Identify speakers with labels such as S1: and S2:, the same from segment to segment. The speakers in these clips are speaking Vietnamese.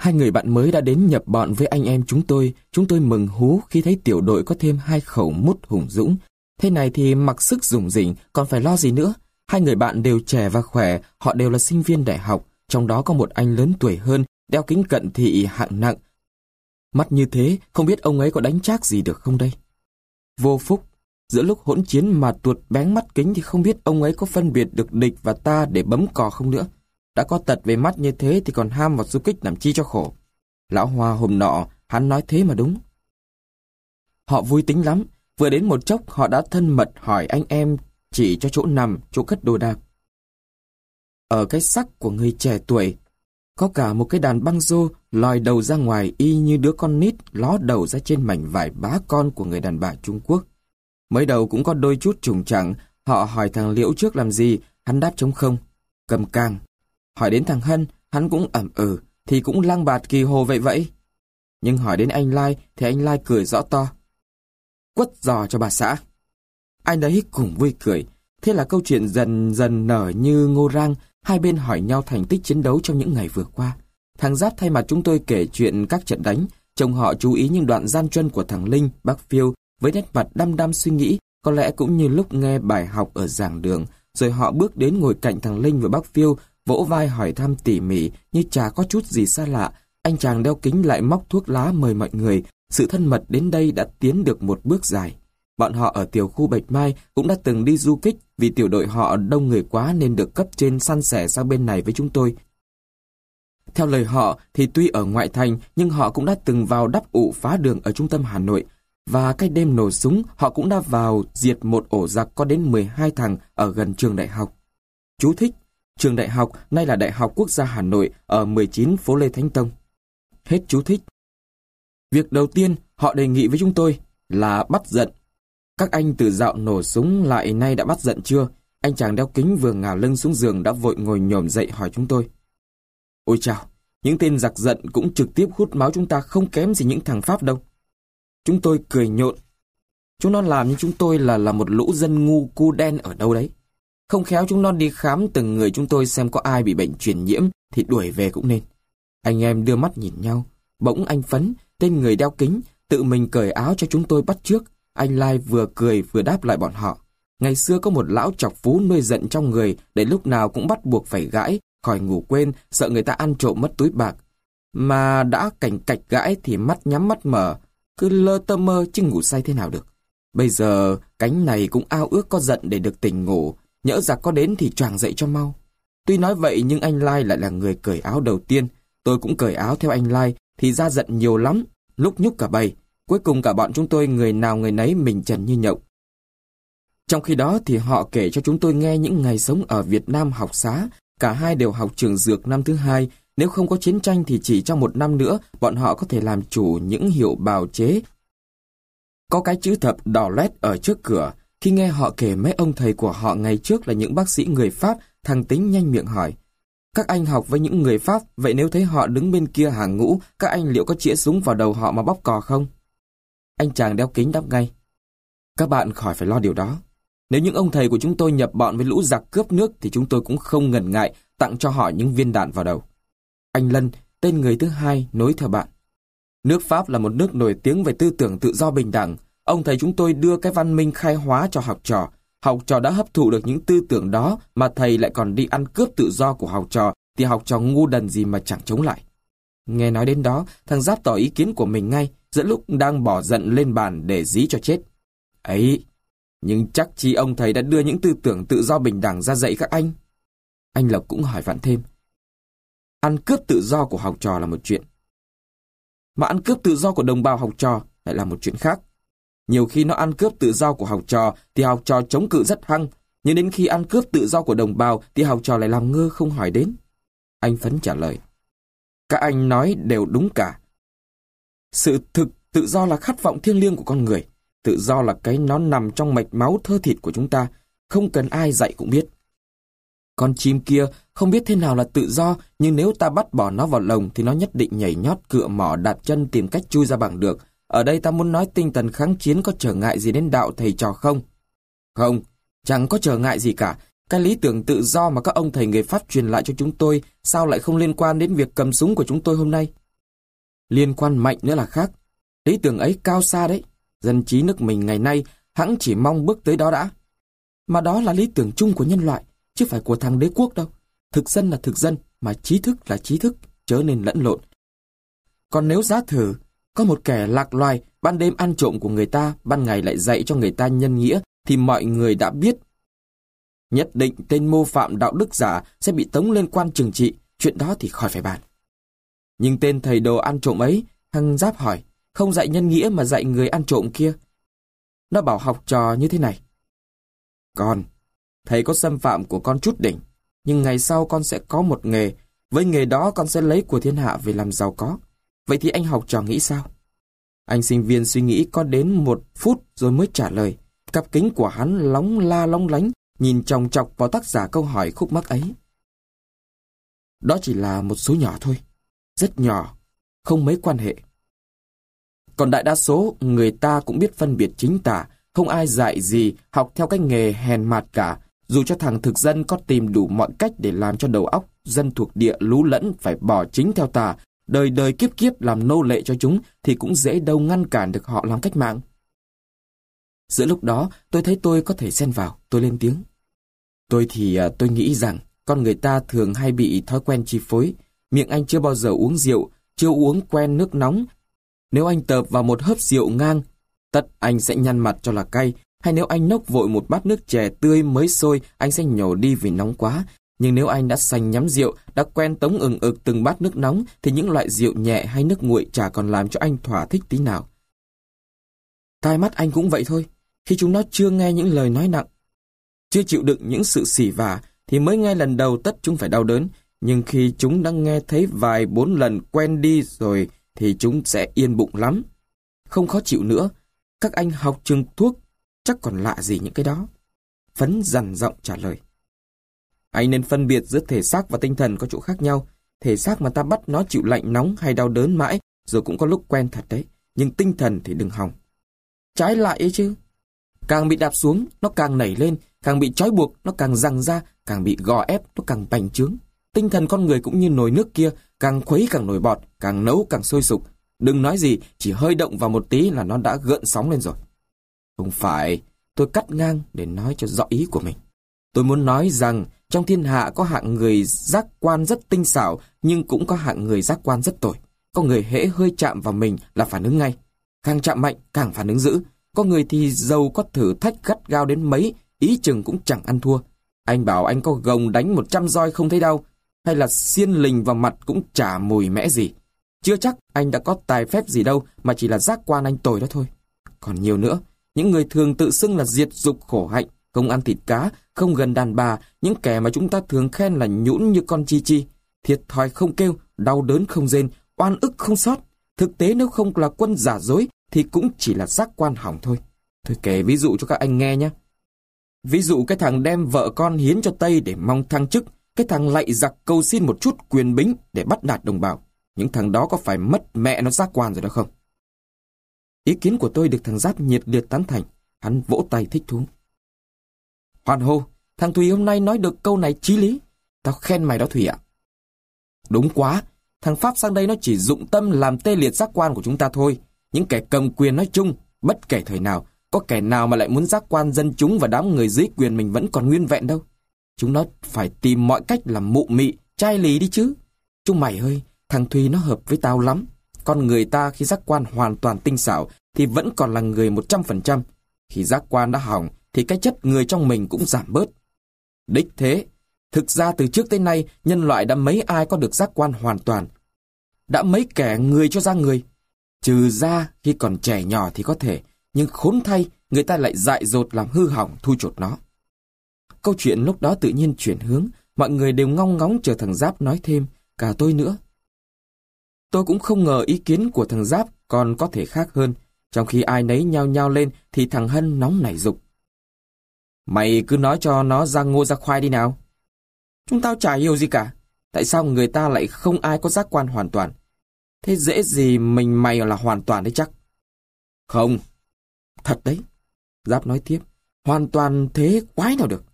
S1: Hai người bạn mới đã đến nhập bọn với anh em chúng tôi. Chúng tôi mừng hú khi thấy tiểu đội có thêm hai khẩu mút hùng dũng. Thế này thì mặc sức dùng rỉnh, còn phải lo gì nữa. Hai người bạn đều trẻ và khỏe, họ đều là sinh viên đại học. Trong đó có một anh lớn tuổi hơn, đeo kính cận thị hạng nặng. Mắt như thế, không biết ông ấy có đánh trác gì được không đây? Vô phúc, giữa lúc hỗn chiến mà tuột bén mắt kính thì không biết ông ấy có phân biệt được địch và ta để bấm cò không nữa. Đã có tật về mắt như thế thì còn ham vào du kích làm chi cho khổ. Lão Hoa hôm nọ, hắn nói thế mà đúng. Họ vui tính lắm, vừa đến một chốc họ đã thân mật hỏi anh em chỉ cho chỗ nằm, chỗ cất đồ đạc. Ở cái sắc của người trẻ tuổi, có cả một cái đàn băng rô lòi đầu ra ngoài y như đứa con nít ló đầu ra trên mảnh vải bá con của người đàn bà Trung Quốc. Mới đầu cũng có đôi chút trùng chẳng, họ hỏi thằng Liễu trước làm gì, hắn đáp chống không, cầm càng. Hỏi đến thằng Hân, hắn cũng ẩm ừ, thì cũng lang bạt kỳ hồ vậy vậy. Nhưng hỏi đến anh Lai thì anh Lai cười rõ to. Quất giò cho bà xã. Anh ấy cũng vui cười. Thế là câu chuyện dần dần nở như ngô rang, hai bên hỏi nhau thành tích chiến đấu trong những ngày vừa qua. Thằng Giáp thay mặt chúng tôi kể chuyện các trận đánh, chồng họ chú ý những đoạn gian truân của thằng Linh, bác Phiêu, với nét mặt đăm đăm suy nghĩ, có lẽ cũng như lúc nghe bài học ở giảng đường, rồi họ bước đến ngồi cạnh thằng Linh và bác Phiêu, vỗ vai hỏi thăm tỉ mỉ như chả có chút gì xa lạ. Anh chàng đeo kính lại móc thuốc lá mời mọi người, sự thân mật đến đây đã tiến được một bước dài. Bọn họ ở tiểu khu Bạch Mai cũng đã từng đi du kích vì tiểu đội họ đông người quá nên được cấp trên săn sẻ sang bên này với chúng tôi. Theo lời họ thì tuy ở ngoại thành nhưng họ cũng đã từng vào đắp ụ phá đường ở trung tâm Hà Nội và cái đêm nổ súng họ cũng đã vào diệt một ổ giặc có đến 12 thằng ở gần trường đại học. Chú thích, trường đại học nay là Đại học Quốc gia Hà Nội ở 19 phố Lê Thánh Tông. Hết chú thích. Việc đầu tiên họ đề nghị với chúng tôi là bắt giận. Các anh từ dạo nổ súng lại nay đã bắt giận chưa? Anh chàng đeo kính vừa ngả lưng xuống giường đã vội ngồi nhổm dậy hỏi chúng tôi. Ôi chào, những tên giặc giận cũng trực tiếp hút máu chúng ta không kém gì những thằng Pháp đâu. Chúng tôi cười nhộn. Chúng nó làm như chúng tôi là là một lũ dân ngu cu đen ở đâu đấy. Không khéo chúng nó đi khám từng người chúng tôi xem có ai bị bệnh truyền nhiễm thì đuổi về cũng nên. Anh em đưa mắt nhìn nhau. Bỗng anh Phấn, tên người đeo kính, tự mình cởi áo cho chúng tôi bắt trước. Anh Lai vừa cười vừa đáp lại bọn họ. Ngày xưa có một lão chọc phú nuôi giận trong người để lúc nào cũng bắt buộc phải gãi, khỏi ngủ quên, sợ người ta ăn trộm mất túi bạc. Mà đã cảnh cạch gãi thì mắt nhắm mắt mở, cứ lơ tơ mơ chứ ngủ say thế nào được. Bây giờ cánh này cũng ao ước có giận để được tỉnh ngủ, nhỡ giặc có đến thì choàng dậy cho mau. Tuy nói vậy nhưng anh Lai lại là người cởi áo đầu tiên, tôi cũng cởi áo theo anh Lai thì ra giận nhiều lắm, lúc nhúc cả bầy. Cuối cùng cả bọn chúng tôi người nào người nấy mình trần như nhậu. Trong khi đó thì họ kể cho chúng tôi nghe những ngày sống ở Việt Nam học xá, cả hai đều học trường dược năm thứ hai, nếu không có chiến tranh thì chỉ trong một năm nữa bọn họ có thể làm chủ những hiệu bào chế. Có cái chữ thập đỏ lét ở trước cửa, khi nghe họ kể mấy ông thầy của họ ngày trước là những bác sĩ người Pháp, thằng Tính nhanh miệng hỏi. Các anh học với những người Pháp, vậy nếu thấy họ đứng bên kia hàng ngũ, các anh liệu có chĩa súng vào đầu họ mà bóp cò không? Anh chàng đeo kính đáp ngay. Các bạn khỏi phải lo điều đó. Nếu những ông thầy của chúng tôi nhập bọn với lũ giặc cướp nước thì chúng tôi cũng không ngần ngại tặng cho họ những viên đạn vào đầu. Anh Lân, tên người thứ hai, nối theo bạn. Nước Pháp là một nước nổi tiếng về tư tưởng tự do bình đẳng. Ông thầy chúng tôi đưa cái văn minh khai hóa cho học trò. Học trò đã hấp thụ được những tư tưởng đó mà thầy lại còn đi ăn cướp tự do của học trò thì học trò ngu đần gì mà chẳng chống lại. Nghe nói đến đó, thằng Giáp tỏ ý kiến của mình ngay, giữa lúc đang bỏ giận lên bàn để dí cho chết. Ấy, nhưng chắc chi ông thầy đã đưa những tư tưởng tự do bình đẳng ra dạy các anh. Anh Lộc cũng hỏi vặn thêm. Ăn cướp tự do của học trò là một chuyện. Mà ăn cướp tự do của đồng bào học trò lại là một chuyện khác. Nhiều khi nó ăn cướp tự do của học trò thì học trò chống cự rất hăng, nhưng đến khi ăn cướp tự do của đồng bào thì học trò lại làm ngơ không hỏi đến. Anh Phấn trả lời. Các anh nói đều đúng cả. Sự thực tự do là khát vọng thiêng liêng của con người. Tự do là cái nó nằm trong mạch máu thơ thịt của chúng ta, không cần ai dạy cũng biết. Con chim kia không biết thế nào là tự do, nhưng nếu ta bắt bỏ nó vào lồng thì nó nhất định nhảy nhót cựa mỏ đặt chân tìm cách chui ra bằng được. Ở đây ta muốn nói tinh thần kháng chiến có trở ngại gì đến đạo thầy trò không? Không, chẳng có trở ngại gì cả. Cái lý tưởng tự do mà các ông thầy người Pháp truyền lại cho chúng tôi sao lại không liên quan đến việc cầm súng của chúng tôi hôm nay? Liên quan mạnh nữa là khác. Lý tưởng ấy cao xa đấy. Dân trí nước mình ngày nay hãng chỉ mong bước tới đó đã. Mà đó là lý tưởng chung của nhân loại, chứ phải của thằng đế quốc đâu. Thực dân là thực dân, mà trí thức là trí thức, chớ nên lẫn lộn. Còn nếu giá thử, có một kẻ lạc loài, ban đêm ăn trộm của người ta, ban ngày lại dạy cho người ta nhân nghĩa, thì mọi người đã biết. Nhất định tên mô phạm đạo đức giả sẽ bị tống lên quan trừng trị, chuyện đó thì khỏi phải bàn. Nhưng tên thầy đồ ăn trộm ấy, Hằng Giáp hỏi, không dạy nhân nghĩa mà dạy người ăn trộm kia. Nó bảo học trò như thế này. Con, thầy có xâm phạm của con chút đỉnh, nhưng ngày sau con sẽ có một nghề, với nghề đó con sẽ lấy của thiên hạ về làm giàu có. Vậy thì anh học trò nghĩ sao? Anh sinh viên suy nghĩ có đến một phút rồi mới trả lời. Cặp kính của hắn lóng la long lánh, nhìn chòng chọc vào tác giả câu hỏi khúc mắc ấy. Đó chỉ là một số nhỏ thôi, rất nhỏ, không mấy quan hệ. Còn đại đa số, người ta cũng biết phân biệt chính tả, không ai dạy gì, học theo cách nghề hèn mạt cả, dù cho thằng thực dân có tìm đủ mọi cách để làm cho đầu óc dân thuộc địa lú lẫn phải bỏ chính theo tà, đời đời kiếp kiếp làm nô lệ cho chúng thì cũng dễ đâu ngăn cản được họ làm cách mạng. Giữa lúc đó, tôi thấy tôi có thể xen vào, tôi lên tiếng. Tôi thì à, tôi nghĩ rằng con người ta thường hay bị thói quen chi phối. Miệng anh chưa bao giờ uống rượu, chưa uống quen nước nóng. Nếu anh tập vào một hớp rượu ngang, tất anh sẽ nhăn mặt cho là cay. Hay nếu anh nốc vội một bát nước chè tươi mới sôi, anh sẽ nhổ đi vì nóng quá. Nhưng nếu anh đã sành nhắm rượu, đã quen tống ừng ực từng bát nước nóng, thì những loại rượu nhẹ hay nước nguội chả còn làm cho anh thỏa thích tí nào. Tai mắt anh cũng vậy thôi, khi chúng nó chưa nghe những lời nói nặng, chưa chịu đựng những sự xỉ vả, thì mới nghe lần đầu tất chúng phải đau đớn. Nhưng khi chúng đã nghe thấy vài bốn lần quen đi rồi, thì chúng sẽ yên bụng lắm. Không khó chịu nữa, các anh học trường thuốc, chắc còn lạ gì những cái đó. Phấn dằn giọng trả lời. Anh nên phân biệt giữa thể xác và tinh thần có chỗ khác nhau. Thể xác mà ta bắt nó chịu lạnh nóng hay đau đớn mãi, rồi cũng có lúc quen thật đấy. Nhưng tinh thần thì đừng hỏng. Trái lại ấy chứ. Càng bị đạp xuống, nó càng nảy lên, càng bị trói buộc, nó càng răng ra, càng bị gò ép, nó càng bành trướng. Tinh thần con người cũng như nồi nước kia, càng khuấy càng nổi bọt, càng nấu càng sôi sục. Đừng nói gì, chỉ hơi động vào một tí là nó đã gợn sóng lên rồi. Không phải, tôi cắt ngang để nói cho rõ ý của mình. Tôi muốn nói rằng trong thiên hạ có hạng người giác quan rất tinh xảo, nhưng cũng có hạng người giác quan rất tồi. Có người hễ hơi chạm vào mình là phản ứng ngay. Càng chạm mạnh, càng phản ứng dữ. Có người thì giàu có thử thách gắt gao đến mấy, ý chừng cũng chẳng ăn thua. Anh bảo anh có gồng đánh một trăm roi không thấy đau, hay là xiên lình vào mặt cũng chả mùi mẽ gì. Chưa chắc anh đã có tài phép gì đâu, mà chỉ là giác quan anh tồi đó thôi. Còn nhiều nữa, những người thường tự xưng là diệt dục khổ hạnh, không ăn thịt cá, không gần đàn bà, những kẻ mà chúng ta thường khen là nhũn như con chi chi. Thiệt thòi không kêu, đau đớn không rên, oan ức không sót. Thực tế nếu không là quân giả dối thì cũng chỉ là giác quan hỏng thôi. Tôi kể ví dụ cho các anh nghe nhé. Ví dụ cái thằng đem vợ con hiến cho Tây để mong thăng chức, cái thằng lạy giặc cầu xin một chút quyền bính để bắt nạt đồng bào. Những thằng đó có phải mất mẹ nó giác quan rồi đó không? Ý kiến của tôi được thằng Giáp nhiệt liệt tán thành. Hắn vỗ tay thích thú. Hoàn hô, thằng Thùy hôm nay nói được câu này chí lý. Tao khen mày đó Thùy ạ. Đúng quá, thằng Pháp sang đây nó chỉ dụng tâm làm tê liệt giác quan của chúng ta thôi. Những kẻ cầm quyền nói chung, bất kể thời nào, có kẻ nào mà lại muốn giác quan dân chúng và đám người dưới quyền mình vẫn còn nguyên vẹn đâu. Chúng nó phải tìm mọi cách làm mụ mị, chai lì đi chứ. Chúng mày ơi, thằng Thùy nó hợp với tao lắm. Con người ta khi giác quan hoàn toàn tinh xảo thì vẫn còn là người 100%. Khi giác quan đã hỏng thì cái chất người trong mình cũng giảm bớt. Đích thế, thực ra từ trước tới nay nhân loại đã mấy ai có được giác quan hoàn toàn. Đã mấy kẻ người cho ra người. Trừ ra khi còn trẻ nhỏ thì có thể, nhưng khốn thay người ta lại dại dột làm hư hỏng thu chột nó. Câu chuyện lúc đó tự nhiên chuyển hướng, mọi người đều ngong ngóng chờ thằng Giáp nói thêm, cả tôi nữa. Tôi cũng không ngờ ý kiến của thằng Giáp còn có thể khác hơn, trong khi ai nấy nhao nhao lên thì thằng Hân nóng nảy dục. Mày cứ nói cho nó ra ngô ra khoai đi nào. Chúng tao chả hiểu gì cả. Tại sao người ta lại không ai có giác quan hoàn toàn? Thế dễ gì mình mày là hoàn toàn đấy chắc. Không. Thật đấy. Giáp nói tiếp. Hoàn toàn thế quái nào được.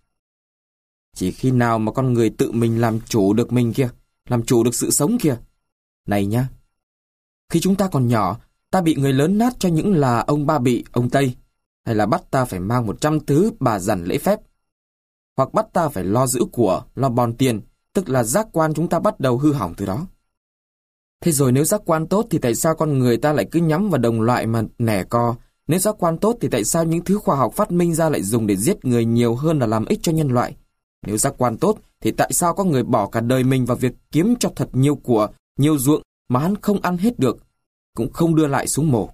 S1: Chỉ khi nào mà con người tự mình làm chủ được mình kia, làm chủ được sự sống kia. Này nhá, Khi chúng ta còn nhỏ, ta bị người lớn nát cho những là ông ba bị, ông Tây, hay là bắt ta phải mang một trăm thứ bà dặn lễ phép. Hoặc bắt ta phải lo giữ của, lo bòn tiền, tức là giác quan chúng ta bắt đầu hư hỏng từ đó. Thế rồi nếu giác quan tốt thì tại sao con người ta lại cứ nhắm vào đồng loại mà nẻ co? Nếu giác quan tốt thì tại sao những thứ khoa học phát minh ra lại dùng để giết người nhiều hơn là làm ích cho nhân loại? Nếu giác quan tốt thì tại sao có người bỏ cả đời mình vào việc kiếm cho thật nhiều của, nhiều ruộng mà hắn không ăn hết được, cũng không đưa lại xuống mồ?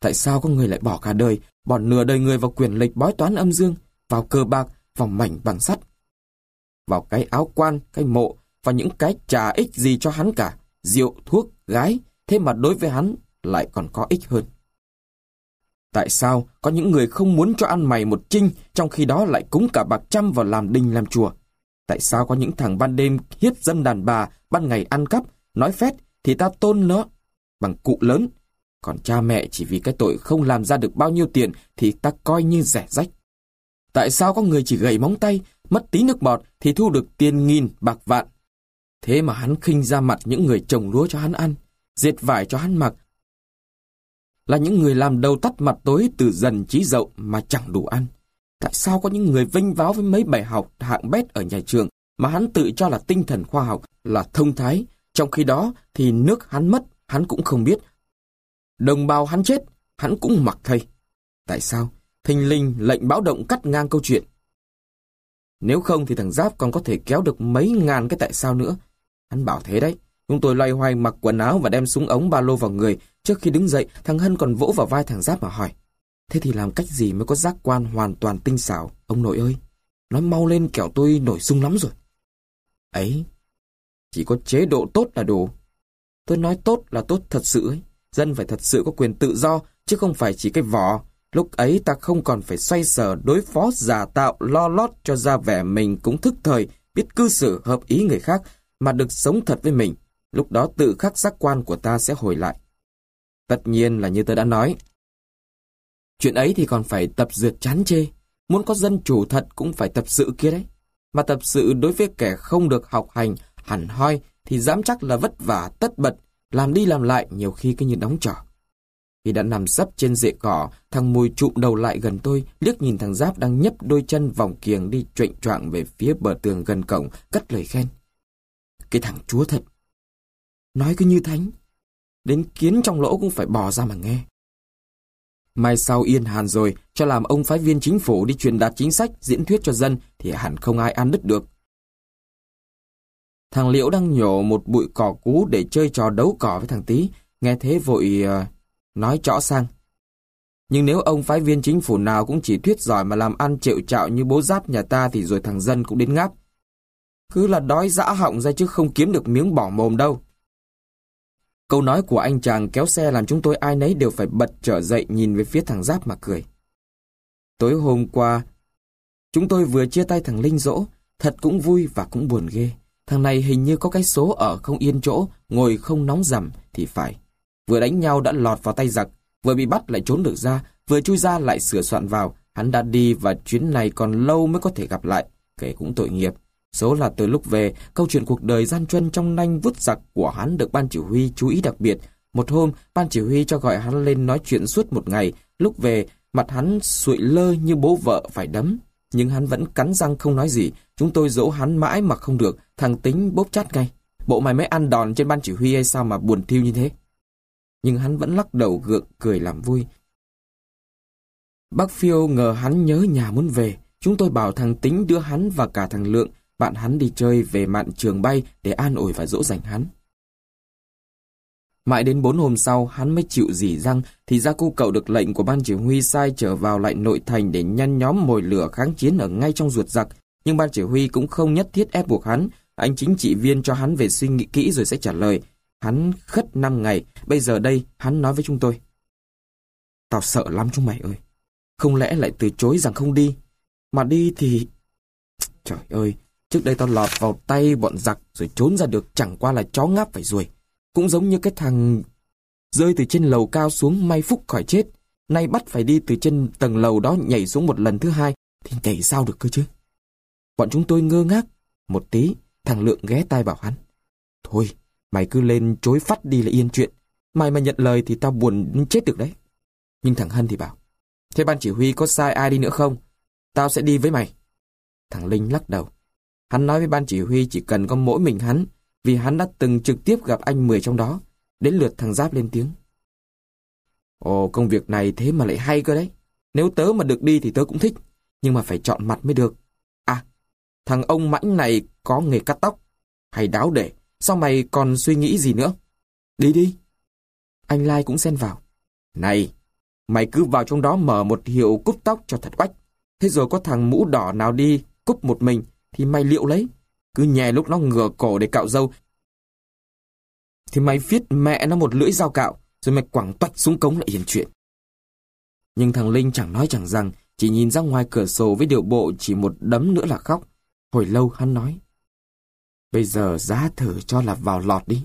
S1: Tại sao có người lại bỏ cả đời, bỏ nửa đời người vào quyền lịch bói toán âm dương, vào cờ bạc, vào mảnh bằng sắt? Vào cái áo quan, cái mộ, và những cái trả ích gì cho hắn cả, rượu, thuốc, gái, thế mà đối với hắn lại còn có ích hơn. Tại sao có những người không muốn cho ăn mày một trinh, trong khi đó lại cúng cả bạc trăm vào làm đình làm chùa? Tại sao có những thằng ban đêm hiếp dâm đàn bà, ban ngày ăn cắp, nói phét, thì ta tôn nó bằng cụ lớn. Còn cha mẹ chỉ vì cái tội không làm ra được bao nhiêu tiền thì ta coi như rẻ rách. Tại sao có người chỉ gầy móng tay, mất tí nước bọt thì thu được tiền nghìn bạc vạn? Thế mà hắn khinh ra mặt những người trồng lúa cho hắn ăn, dệt vải cho hắn mặc, là những người làm đầu tắt mặt tối từ dần trí dậu mà chẳng đủ ăn. Tại sao có những người vinh váo với mấy bài học hạng bét ở nhà trường mà hắn tự cho là tinh thần khoa học, là thông thái, trong khi đó thì nước hắn mất, hắn cũng không biết. Đồng bào hắn chết, hắn cũng mặc thây. Tại sao? Thình linh lệnh báo động cắt ngang câu chuyện. Nếu không thì thằng Giáp còn có thể kéo được mấy ngàn cái tại sao nữa. Hắn bảo thế đấy. Chúng tôi loay hoay mặc quần áo và đem súng ống ba lô vào người. Trước khi đứng dậy, thằng Hân còn vỗ vào vai thằng Giáp mà hỏi. Thế thì làm cách gì mới có giác quan hoàn toàn tinh xảo, ông nội ơi? Nói mau lên kẻo tôi nổi sung lắm rồi. Ấy, chỉ có chế độ tốt là đủ. Tôi nói tốt là tốt thật sự ấy. Dân phải thật sự có quyền tự do, chứ không phải chỉ cái vỏ. Lúc ấy ta không còn phải xoay sở đối phó giả tạo lo lót cho ra vẻ mình cũng thức thời, biết cư xử hợp ý người khác, mà được sống thật với mình. Lúc đó tự khắc giác quan của ta sẽ hồi lại. Tất nhiên là như tôi đã nói. Chuyện ấy thì còn phải tập dượt chán chê. Muốn có dân chủ thật cũng phải tập sự kia đấy. Mà tập sự đối với kẻ không được học hành, hẳn hoi thì dám chắc là vất vả, tất bật, làm đi làm lại nhiều khi cứ như đóng trò. Khi đã nằm sấp trên rễ cỏ, thằng Mùi trụm đầu lại gần tôi, liếc nhìn thằng Giáp đang nhấp đôi chân vòng kiềng đi trệnh choạng về phía bờ tường gần cổng, cất lời khen. Cái thằng chúa thật. Nói cứ như thánh. Đến kiến trong lỗ cũng phải bò ra mà nghe. Mai sau yên hàn rồi, cho làm ông phái viên chính phủ đi truyền đạt chính sách, diễn thuyết cho dân, thì hẳn không ai ăn đứt được. Thằng Liễu đang nhổ một bụi cỏ cú để chơi trò đấu cỏ với thằng Tý, nghe thế vội uh, nói rõ sang. Nhưng nếu ông phái viên chính phủ nào cũng chỉ thuyết giỏi mà làm ăn triệu trạo như bố giáp nhà ta thì rồi thằng dân cũng đến ngáp. Cứ là đói dã họng ra chứ không kiếm được miếng bỏ mồm đâu. Câu nói của anh chàng kéo xe làm chúng tôi ai nấy đều phải bật trở dậy nhìn về phía thằng Giáp mà cười. Tối hôm qua, chúng tôi vừa chia tay thằng Linh Dỗ, thật cũng vui và cũng buồn ghê. Thằng này hình như có cái số ở không yên chỗ, ngồi không nóng rằm thì phải. Vừa đánh nhau đã lọt vào tay giặc, vừa bị bắt lại trốn được ra, vừa chui ra lại sửa soạn vào. Hắn đã đi và chuyến này còn lâu mới có thể gặp lại, kể cũng tội nghiệp. Số là từ lúc về, câu chuyện cuộc đời gian truân trong nanh vứt giặc của hắn được ban chỉ huy chú ý đặc biệt. Một hôm, ban chỉ huy cho gọi hắn lên nói chuyện suốt một ngày. Lúc về, mặt hắn sụi lơ như bố vợ phải đấm. Nhưng hắn vẫn cắn răng không nói gì. Chúng tôi dỗ hắn mãi mà không được. Thằng tính bốp chát ngay. Bộ mày mới ăn đòn trên ban chỉ huy hay sao mà buồn thiêu như thế? Nhưng hắn vẫn lắc đầu gượng cười làm vui. Bác Phiêu ngờ hắn nhớ nhà muốn về. Chúng tôi bảo thằng Tính đưa hắn và cả thằng Lượng, bạn hắn đi chơi về mạn trường bay để an ủi và dỗ dành hắn. Mãi đến bốn hôm sau, hắn mới chịu dỉ răng, thì ra cô cậu được lệnh của ban chỉ huy sai trở vào lại nội thành để nhăn nhóm mồi lửa kháng chiến ở ngay trong ruột giặc. Nhưng ban chỉ huy cũng không nhất thiết ép buộc hắn, anh chính trị viên cho hắn về suy nghĩ kỹ rồi sẽ trả lời. Hắn khất năm ngày, bây giờ đây hắn nói với chúng tôi. Tao sợ lắm chúng mày ơi. Không lẽ lại từ chối rằng không đi? Mà đi thì... Trời ơi, Trước đây tao lọt vào tay bọn giặc rồi trốn ra được chẳng qua là chó ngáp phải ruồi. Cũng giống như cái thằng rơi từ trên lầu cao xuống may phúc khỏi chết. Nay bắt phải đi từ trên tầng lầu đó nhảy xuống một lần thứ hai thì nhảy sao được cơ chứ. Bọn chúng tôi ngơ ngác. Một tí, thằng Lượng ghé tay bảo hắn. Thôi, mày cứ lên chối phát đi là yên chuyện. Mày mà nhận lời thì tao buồn chết được đấy. Nhưng thằng Hân thì bảo, thế ban chỉ huy có sai ai đi nữa không? Tao sẽ đi với mày. Thằng Linh lắc đầu. Hắn nói với ban chỉ huy chỉ cần có mỗi mình hắn, vì hắn đã từng trực tiếp gặp anh Mười trong đó. Đến lượt thằng Giáp lên tiếng. Ồ, công việc này thế mà lại hay cơ đấy. Nếu tớ mà được đi thì tớ cũng thích, nhưng mà phải chọn mặt mới được. À, thằng ông mãnh này có nghề cắt tóc, hay đáo để, sao mày còn suy nghĩ gì nữa? Đi đi. Anh Lai cũng xen vào. Này, mày cứ vào trong đó mở một hiệu cúp tóc cho thật quách. Thế rồi có thằng mũ đỏ nào đi cúp một mình thì mày liệu lấy. Cứ nhè lúc nó ngửa cổ để cạo dâu. Thì mày viết mẹ nó một lưỡi dao cạo rồi mày quẳng toạch xuống cống lại hiền chuyện. Nhưng thằng Linh chẳng nói chẳng rằng, chỉ nhìn ra ngoài cửa sổ với điệu bộ chỉ một đấm nữa là khóc. Hồi lâu hắn nói. Bây giờ giá thử cho là vào lọt đi.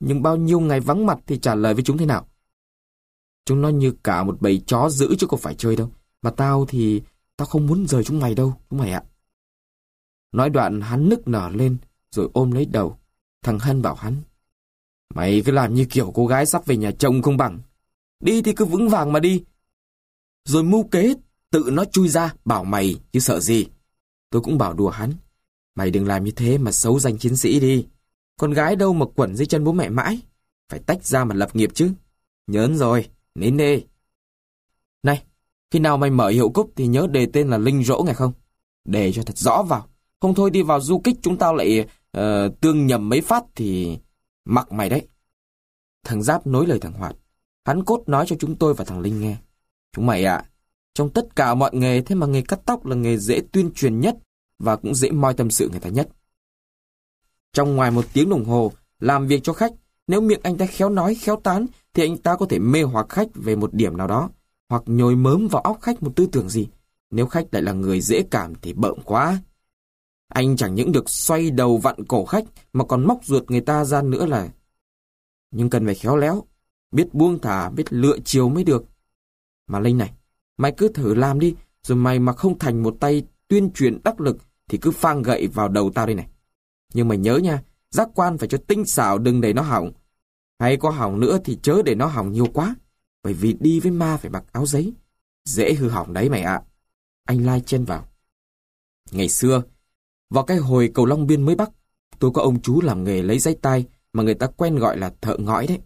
S1: Nhưng bao nhiêu ngày vắng mặt thì trả lời với chúng thế nào? Chúng nó như cả một bầy chó giữ chứ không phải chơi đâu. Mà tao thì... Tao không muốn rời chúng mày đâu, chúng mày ạ. Nói đoạn hắn nức nở lên, rồi ôm lấy đầu. Thằng Hân bảo hắn. Mày cứ làm như kiểu cô gái sắp về nhà chồng không bằng. Đi thì cứ vững vàng mà đi. Rồi mưu kế, tự nó chui ra, bảo mày, chứ sợ gì. Tôi cũng bảo đùa hắn. Mày đừng làm như thế mà xấu danh chiến sĩ đi. Con gái đâu mà quẩn dưới chân bố mẹ mãi. Phải tách ra mà lập nghiệp chứ. Nhớn rồi, nín đi. Này, khi nào mày mở hiệu cúc thì nhớ đề tên là Linh Rỗ nghe không? Đề cho thật rõ vào. Không thôi đi vào du kích chúng tao lại uh, tương nhầm mấy phát thì mặc mày đấy. Thằng Giáp nối lời thằng Hoạt. Hắn cốt nói cho chúng tôi và thằng Linh nghe. Chúng mày ạ, trong tất cả mọi nghề thế mà nghề cắt tóc là nghề dễ tuyên truyền nhất và cũng dễ moi tâm sự người ta nhất. Trong ngoài một tiếng đồng hồ, làm việc cho khách, nếu miệng anh ta khéo nói, khéo tán, thì anh ta có thể mê hoặc khách về một điểm nào đó, hoặc nhồi mớm vào óc khách một tư tưởng gì. Nếu khách lại là người dễ cảm thì bợm quá. Anh chẳng những được xoay đầu vặn cổ khách, mà còn móc ruột người ta ra nữa là... Nhưng cần phải khéo léo, biết buông thả, biết lựa chiều mới được. Mà Linh này, mày cứ thử làm đi, rồi mày mà không thành một tay tuyên truyền đắc lực thì cứ phang gậy vào đầu tao đây này. Nhưng mày nhớ nha, giác quan phải cho tinh xảo đừng để nó hỏng. Hay có hỏng nữa thì chớ để nó hỏng nhiều quá. Bởi vì đi với ma phải mặc áo giấy. Dễ hư hỏng đấy mày ạ. Anh Lai chen vào. Ngày xưa, vào cái hồi cầu Long Biên mới Bắc, tôi có ông chú làm nghề lấy giấy tay mà người ta quen gọi là thợ ngõi đấy.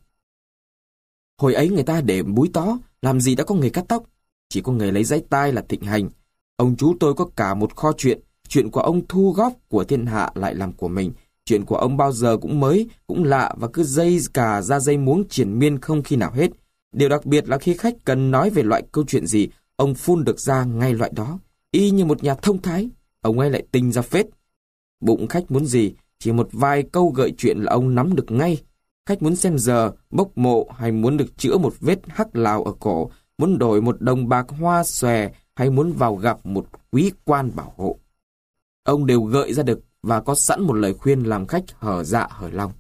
S1: Hồi ấy người ta để búi tó, làm gì đã có nghề cắt tóc. Chỉ có nghề lấy giấy tai là thịnh hành. Ông chú tôi có cả một kho chuyện, chuyện của ông thu góp của thiên hạ lại làm của mình. Chuyện của ông bao giờ cũng mới, cũng lạ và cứ dây cả ra dây muống triển miên không khi nào hết. Điều đặc biệt là khi khách cần nói về loại câu chuyện gì, ông phun được ra ngay loại đó. Y như một nhà thông thái, ông ấy lại tinh ra phết. Bụng khách muốn gì, chỉ một vài câu gợi chuyện là ông nắm được ngay. Khách muốn xem giờ, bốc mộ hay muốn được chữa một vết hắc lào ở cổ, muốn đổi một đồng bạc hoa xòe hay muốn vào gặp một quý quan bảo hộ. Ông đều gợi ra được và có sẵn một lời khuyên làm khách hở dạ hở lòng.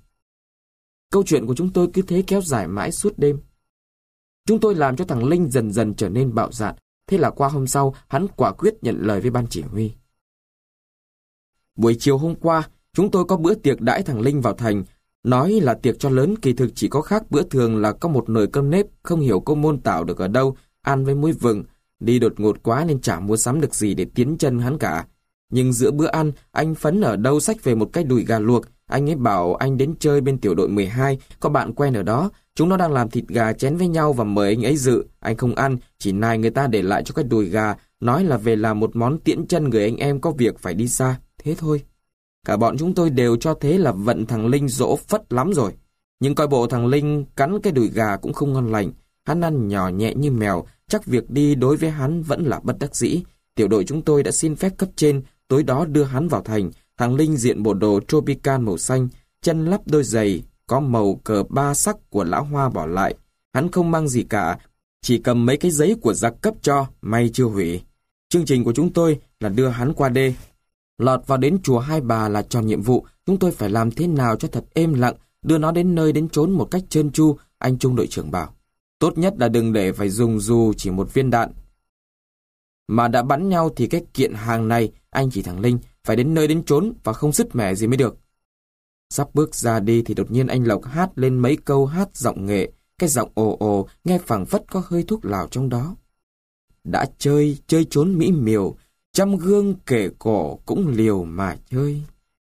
S1: Câu chuyện của chúng tôi cứ thế kéo dài mãi suốt đêm. Chúng tôi làm cho thằng Linh dần dần trở nên bạo dạn, thế là qua hôm sau hắn quả quyết nhận lời với ban chỉ huy. Buổi chiều hôm qua, chúng tôi có bữa tiệc đãi thằng Linh vào thành, nói là tiệc cho lớn kỳ thực chỉ có khác. Bữa thường là có một nồi cơm nếp không hiểu cô môn tạo được ở đâu, ăn với muối vừng, đi đột ngột quá nên chả mua sắm được gì để tiến chân hắn cả. Nhưng giữa bữa ăn, anh Phấn ở đâu sách về một cái đùi gà luộc, anh ấy bảo anh đến chơi bên tiểu đội 12, có bạn quen ở đó, chúng nó đang làm thịt gà chén với nhau và mời anh ấy dự, anh không ăn, chỉ nài người ta để lại cho cái đùi gà, nói là về làm một món tiễn chân người anh em có việc phải đi xa, thế thôi. Cả bọn chúng tôi đều cho thế là vận thằng Linh dỗ phất lắm rồi. Nhưng coi bộ thằng Linh cắn cái đùi gà cũng không ngon lành, hắn ăn nhỏ nhẹ như mèo, chắc việc đi đối với hắn vẫn là bất đắc dĩ. Tiểu đội chúng tôi đã xin phép cấp trên, tối đó đưa hắn vào thành, thằng Linh diện bộ đồ tropical màu xanh, chân lắp đôi giày, có màu cờ ba sắc của lão hoa bỏ lại. Hắn không mang gì cả, chỉ cầm mấy cái giấy của giặc cấp cho, may chưa hủy. Chương trình của chúng tôi là đưa hắn qua đê. Lọt vào đến chùa Hai Bà là tròn nhiệm vụ, chúng tôi phải làm thế nào cho thật êm lặng, đưa nó đến nơi đến trốn một cách trơn tru, anh trung đội trưởng bảo. Tốt nhất là đừng để phải dùng dù chỉ một viên đạn. Mà đã bắn nhau thì cái kiện hàng này, anh chỉ thằng Linh, phải đến nơi đến trốn và không sứt mẻ gì mới được. Sắp bước ra đi thì đột nhiên anh Lộc hát lên mấy câu hát giọng nghệ, cái giọng ồ ồ, nghe phẳng phất có hơi thuốc lào trong đó. Đã chơi, chơi trốn mỹ miều, trăm gương kể cổ cũng liều mà chơi.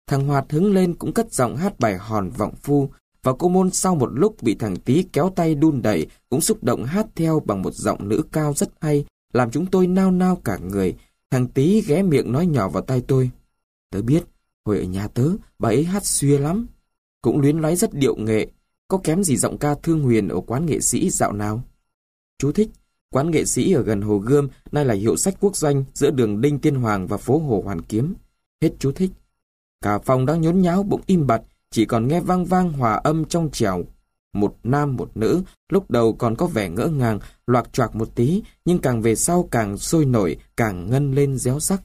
S1: Thằng Hoạt hứng lên cũng cất giọng hát bài hòn vọng phu, và cô môn sau một lúc bị thằng tý kéo tay đun đẩy cũng xúc động hát theo bằng một giọng nữ cao rất hay, làm chúng tôi nao nao cả người. Thằng tý ghé miệng nói nhỏ vào tay tôi. Tớ biết, hồi ở nhà tớ, bà ấy hát xuya lắm. Cũng luyến láy rất điệu nghệ, có kém gì giọng ca thương huyền ở quán nghệ sĩ dạo nào. Chú thích, quán nghệ sĩ ở gần Hồ Gươm, nay là hiệu sách quốc doanh giữa đường Đinh Tiên Hoàng và phố Hồ Hoàn Kiếm. Hết chú thích. Cả phòng đang nhốn nháo bỗng im bặt, chỉ còn nghe vang vang hòa âm trong trèo. Một nam một nữ, lúc đầu còn có vẻ ngỡ ngàng, loạt choạc một tí, nhưng càng về sau càng sôi nổi, càng ngân lên réo sắc.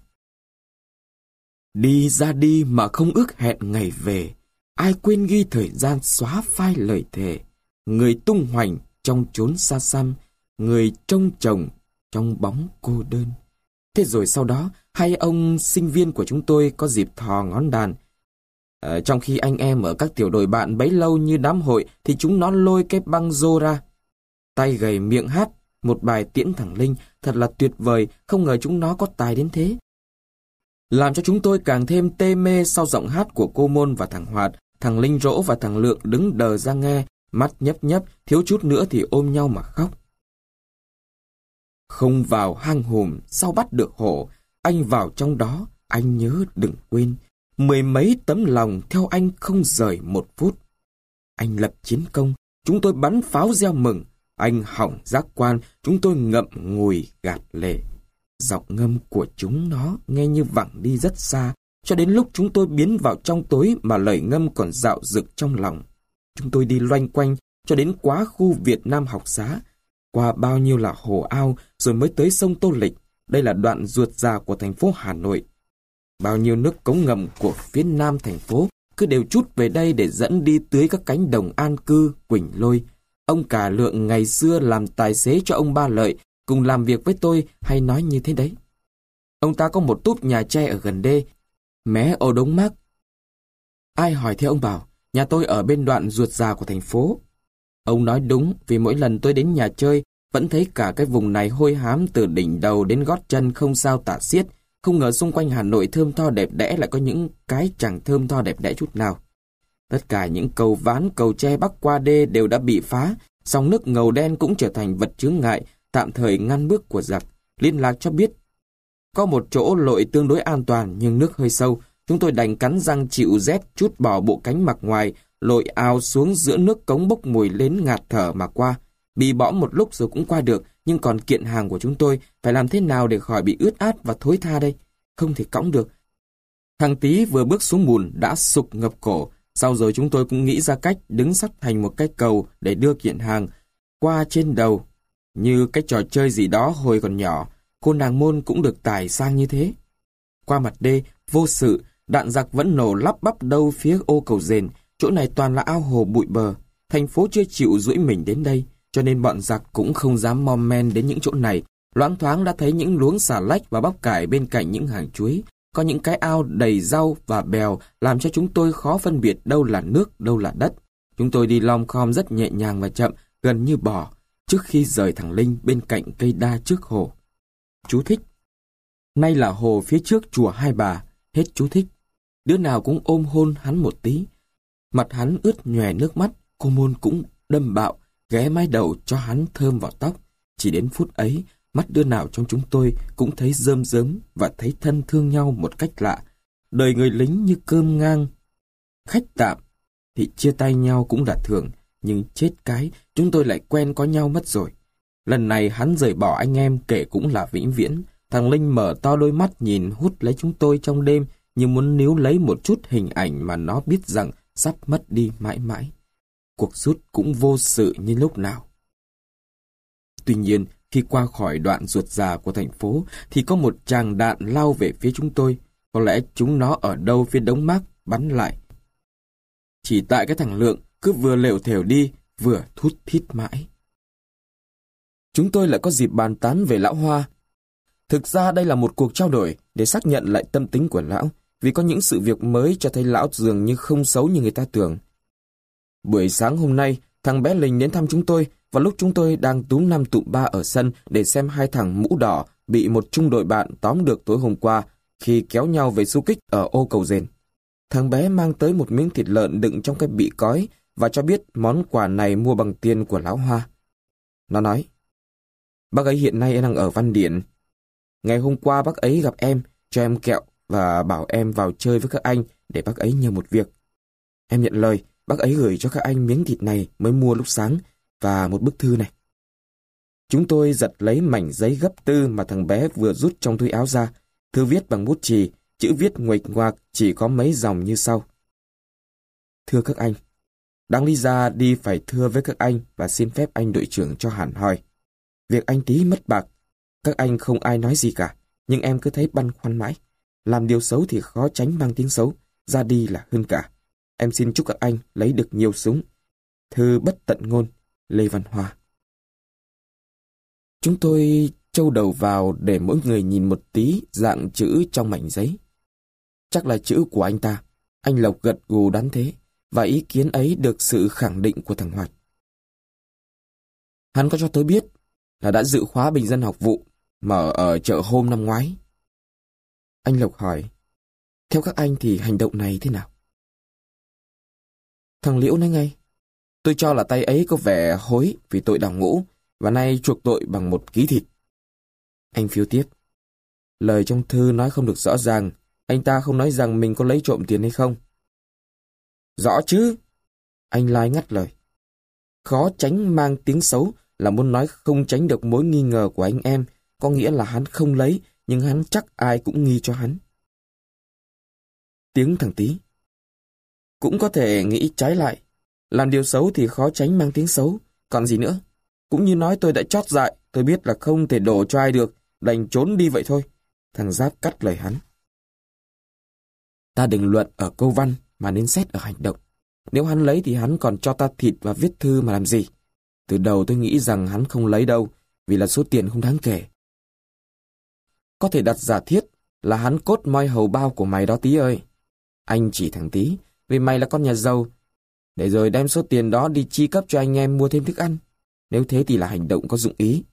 S1: Đi ra đi mà không ước hẹn ngày về, ai quên ghi thời gian xóa phai lời thề. Người tung hoành trong chốn xa xăm, người trông chồng trong bóng cô đơn. Thế rồi sau đó, hai ông sinh viên của chúng tôi có dịp thò ngón đàn, Ờ, trong khi anh em ở các tiểu đội bạn bấy lâu như đám hội thì chúng nó lôi cái băng rô ra. Tay gầy miệng hát, một bài tiễn thẳng Linh thật là tuyệt vời, không ngờ chúng nó có tài đến thế. Làm cho chúng tôi càng thêm tê mê sau giọng hát của cô Môn và thằng Hoạt, thằng Linh Rỗ và thằng Lượng đứng đờ ra nghe, mắt nhấp nhấp, thiếu chút nữa thì ôm nhau mà khóc. Không vào hang hùm, sao bắt được hổ, anh vào trong đó, anh nhớ đừng quên, Mười mấy tấm lòng theo anh không rời một phút. Anh lập chiến công, chúng tôi bắn pháo gieo mừng. Anh hỏng giác quan, chúng tôi ngậm ngùi gạt lệ. Giọng ngâm của chúng nó nghe như vẳng đi rất xa, cho đến lúc chúng tôi biến vào trong tối mà lời ngâm còn dạo rực trong lòng. Chúng tôi đi loanh quanh cho đến quá khu Việt Nam học xá, qua bao nhiêu là hồ ao rồi mới tới sông Tô Lịch. Đây là đoạn ruột già của thành phố Hà Nội. Bao nhiêu nước cống ngầm của phía nam thành phố cứ đều chút về đây để dẫn đi tưới các cánh đồng an cư, Quỳnh Lôi. Ông cả lượng ngày xưa làm tài xế cho ông Ba Lợi, cùng làm việc với tôi hay nói như thế đấy. Ông ta có một túp nhà tre ở gần đê, mé ô đống mắc. Ai hỏi theo ông bảo, nhà tôi ở bên đoạn ruột già của thành phố. Ông nói đúng vì mỗi lần tôi đến nhà chơi, vẫn thấy cả cái vùng này hôi hám từ đỉnh đầu đến gót chân không sao tả xiết, không ngờ xung quanh Hà Nội thơm tho đẹp đẽ lại có những cái chẳng thơm tho đẹp đẽ chút nào. Tất cả những cầu ván, cầu tre bắc qua đê đều đã bị phá, sông nước ngầu đen cũng trở thành vật chướng ngại, tạm thời ngăn bước của giặc. Liên lạc cho biết, có một chỗ lội tương đối an toàn nhưng nước hơi sâu, chúng tôi đành cắn răng chịu rét chút bỏ bộ cánh mặc ngoài, lội ao xuống giữa nước cống bốc mùi lên ngạt thở mà qua. Bị bỏ một lúc rồi cũng qua được, nhưng còn kiện hàng của chúng tôi phải làm thế nào để khỏi bị ướt át và thối tha đây? Không thể cõng được. Thằng tí vừa bước xuống bùn đã sụp ngập cổ. Sau rồi chúng tôi cũng nghĩ ra cách đứng sắt thành một cái cầu để đưa kiện hàng qua trên đầu. Như cái trò chơi gì đó hồi còn nhỏ, cô nàng môn cũng được tải sang như thế. Qua mặt đê, vô sự, đạn giặc vẫn nổ lắp bắp đâu phía ô cầu rền, chỗ này toàn là ao hồ bụi bờ. Thành phố chưa chịu rũi mình đến đây cho nên bọn giặc cũng không dám mom men đến những chỗ này. Loáng thoáng đã thấy những luống xà lách và bắp cải bên cạnh những hàng chuối. Có những cái ao đầy rau và bèo làm cho chúng tôi khó phân biệt đâu là nước, đâu là đất. Chúng tôi đi lom khom rất nhẹ nhàng và chậm, gần như bò, trước khi rời thằng Linh bên cạnh cây đa trước hồ. Chú thích. Nay là hồ phía trước chùa Hai Bà, hết chú thích. Đứa nào cũng ôm hôn hắn một tí. Mặt hắn ướt nhòe nước mắt, cô môn cũng đâm bạo, ghé mái đầu cho hắn thơm vào tóc. Chỉ đến phút ấy, mắt đứa nào trong chúng tôi cũng thấy rơm rớm và thấy thân thương nhau một cách lạ. Đời người lính như cơm ngang. Khách tạm thì chia tay nhau cũng là thường, nhưng chết cái chúng tôi lại quen có nhau mất rồi. Lần này hắn rời bỏ anh em kể cũng là vĩnh viễn. Thằng Linh mở to đôi mắt nhìn hút lấy chúng tôi trong đêm như muốn níu lấy một chút hình ảnh mà nó biết rằng sắp mất đi mãi mãi cuộc rút cũng vô sự như lúc nào. Tuy nhiên, khi qua khỏi đoạn ruột già của thành phố, thì có một tràng đạn lao về phía chúng tôi. Có lẽ chúng nó ở đâu phía đống mác bắn lại. Chỉ tại cái thằng Lượng cứ vừa lều thều đi, vừa thút thít mãi. Chúng tôi lại có dịp bàn tán về lão Hoa. Thực ra đây là một cuộc trao đổi để xác nhận lại tâm tính của lão, vì có những sự việc mới cho thấy lão dường như không xấu như người ta tưởng. Buổi sáng hôm nay, Thằng bé Linh đến thăm chúng tôi và lúc chúng tôi đang túm năm tụm ba ở sân để xem hai thằng mũ đỏ bị một trung đội bạn tóm được tối hôm qua khi kéo nhau về du kích ở ô cầu rền. Thằng bé mang tới một miếng thịt lợn đựng trong cái bị cói và cho biết món quà này mua bằng tiền của lão Hoa. Nó nói, bác ấy hiện nay đang ở Văn Điển. Ngày hôm qua bác ấy gặp em, cho em kẹo và bảo em vào chơi với các anh để bác ấy nhờ một việc. Em nhận lời, bác ấy gửi cho các anh miếng thịt này mới mua lúc sáng và một bức thư này. Chúng tôi giật lấy mảnh giấy gấp tư mà thằng bé vừa rút trong túi áo ra, thư viết bằng bút chì, chữ viết nguệch ngoạc chỉ có mấy dòng như sau. Thưa các anh, Đáng lý ra đi phải thưa với các anh và xin phép anh đội trưởng cho hẳn hỏi Việc anh tí mất bạc, các anh không ai nói gì cả, nhưng em cứ thấy băn khoăn mãi. Làm điều xấu thì khó tránh mang tiếng xấu, ra đi là hơn cả. Em xin chúc các anh lấy được nhiều súng. Thư bất tận ngôn, Lê Văn Hoa. Chúng tôi trâu đầu vào để mỗi người nhìn một tí dạng chữ trong mảnh giấy. Chắc là chữ của anh ta. Anh Lộc gật gù đắn thế, và ý kiến ấy được sự khẳng định của thằng hoạch Hắn có cho tôi biết là đã dự khóa bình dân học vụ mở ở chợ hôm năm ngoái. Anh Lộc hỏi, theo các anh thì hành động này thế nào? Thằng Liễu nói ngay, tôi cho là tay ấy có vẻ hối vì tội đào ngũ và nay chuộc tội bằng một ký thịt. Anh phiêu tiếp, lời trong thư nói không được rõ ràng, anh ta không nói rằng mình có lấy trộm tiền hay không. Rõ chứ? Anh Lai ngắt lời. Khó tránh mang tiếng xấu là muốn nói không tránh được mối nghi ngờ của anh em, có nghĩa là hắn không lấy, nhưng hắn chắc ai cũng nghi cho hắn. Tiếng thằng tí. Cũng có thể nghĩ trái lại. Làm điều xấu thì khó tránh mang tiếng xấu, còn gì nữa. Cũng như nói tôi đã chót dại, tôi biết là không thể đổ cho ai được, đành trốn đi vậy thôi. Thằng Giáp cắt lời hắn. Ta đừng luận ở câu văn, mà nên xét ở hành động. Nếu hắn lấy thì hắn còn cho ta thịt và viết thư mà làm gì? Từ đầu tôi nghĩ rằng hắn không lấy đâu, vì là số tiền không đáng kể. Có thể đặt giả thiết là hắn cốt moi hầu bao của mày đó tí ơi. Anh chỉ thằng tí, vì mày là con nhà giàu. Để rồi đem số tiền đó đi chi cấp cho anh em mua thêm thức ăn. Nếu thế thì là hành động có dụng ý.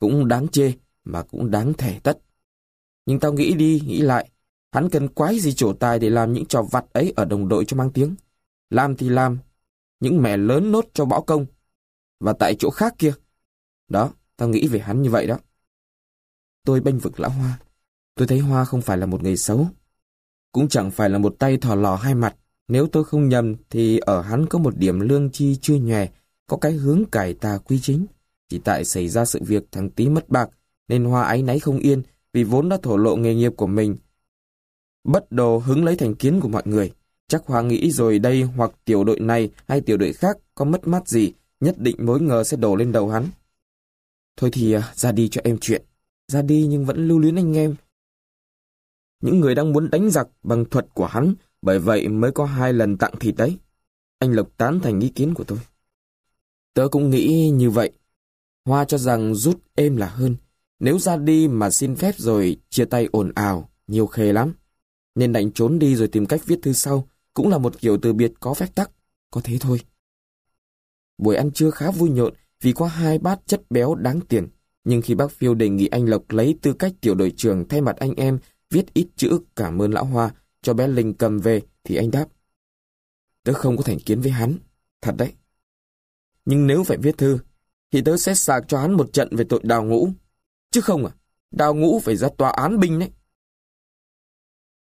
S1: Cũng đáng chê, mà cũng đáng thể tất. Nhưng tao nghĩ đi, nghĩ lại, Hắn cần quái gì trổ tài để làm những trò vặt ấy ở đồng đội cho mang tiếng. Làm thì làm, những mẹ lớn nốt cho bỏ công. Và tại chỗ khác kia. Đó, tao nghĩ về hắn như vậy đó. Tôi bênh vực lão Hoa. Tôi thấy Hoa không phải là một người xấu. Cũng chẳng phải là một tay thò lò hai mặt. Nếu tôi không nhầm thì ở hắn có một điểm lương chi chưa nhòe, có cái hướng cải tà quy chính. Chỉ tại xảy ra sự việc thằng tí mất bạc, nên Hoa áy náy không yên vì vốn đã thổ lộ nghề nghiệp của mình Bất đồ hứng lấy thành kiến của mọi người. Chắc Hoa nghĩ rồi đây hoặc tiểu đội này hay tiểu đội khác có mất mát gì, nhất định mối ngờ sẽ đổ lên đầu hắn. Thôi thì à, ra đi cho em chuyện. Ra đi nhưng vẫn lưu luyến anh em. Những người đang muốn đánh giặc bằng thuật của hắn, bởi vậy mới có hai lần tặng thịt đấy. Anh Lộc tán thành ý kiến của tôi. Tớ cũng nghĩ như vậy. Hoa cho rằng rút êm là hơn. Nếu ra đi mà xin phép rồi chia tay ồn ào, nhiều khê lắm nên đành trốn đi rồi tìm cách viết thư sau, cũng là một kiểu từ biệt có phép tắc, có thế thôi. Buổi ăn trưa khá vui nhộn vì có hai bát chất béo đáng tiền, nhưng khi bác Phiêu đề nghị anh Lộc lấy tư cách tiểu đội trưởng thay mặt anh em viết ít chữ cảm ơn lão Hoa cho bé Linh cầm về thì anh đáp. Tớ không có thành kiến với hắn, thật đấy. Nhưng nếu phải viết thư, thì tớ sẽ sạc cho hắn một trận về tội đào ngũ. Chứ không à, đào ngũ phải ra tòa án binh đấy.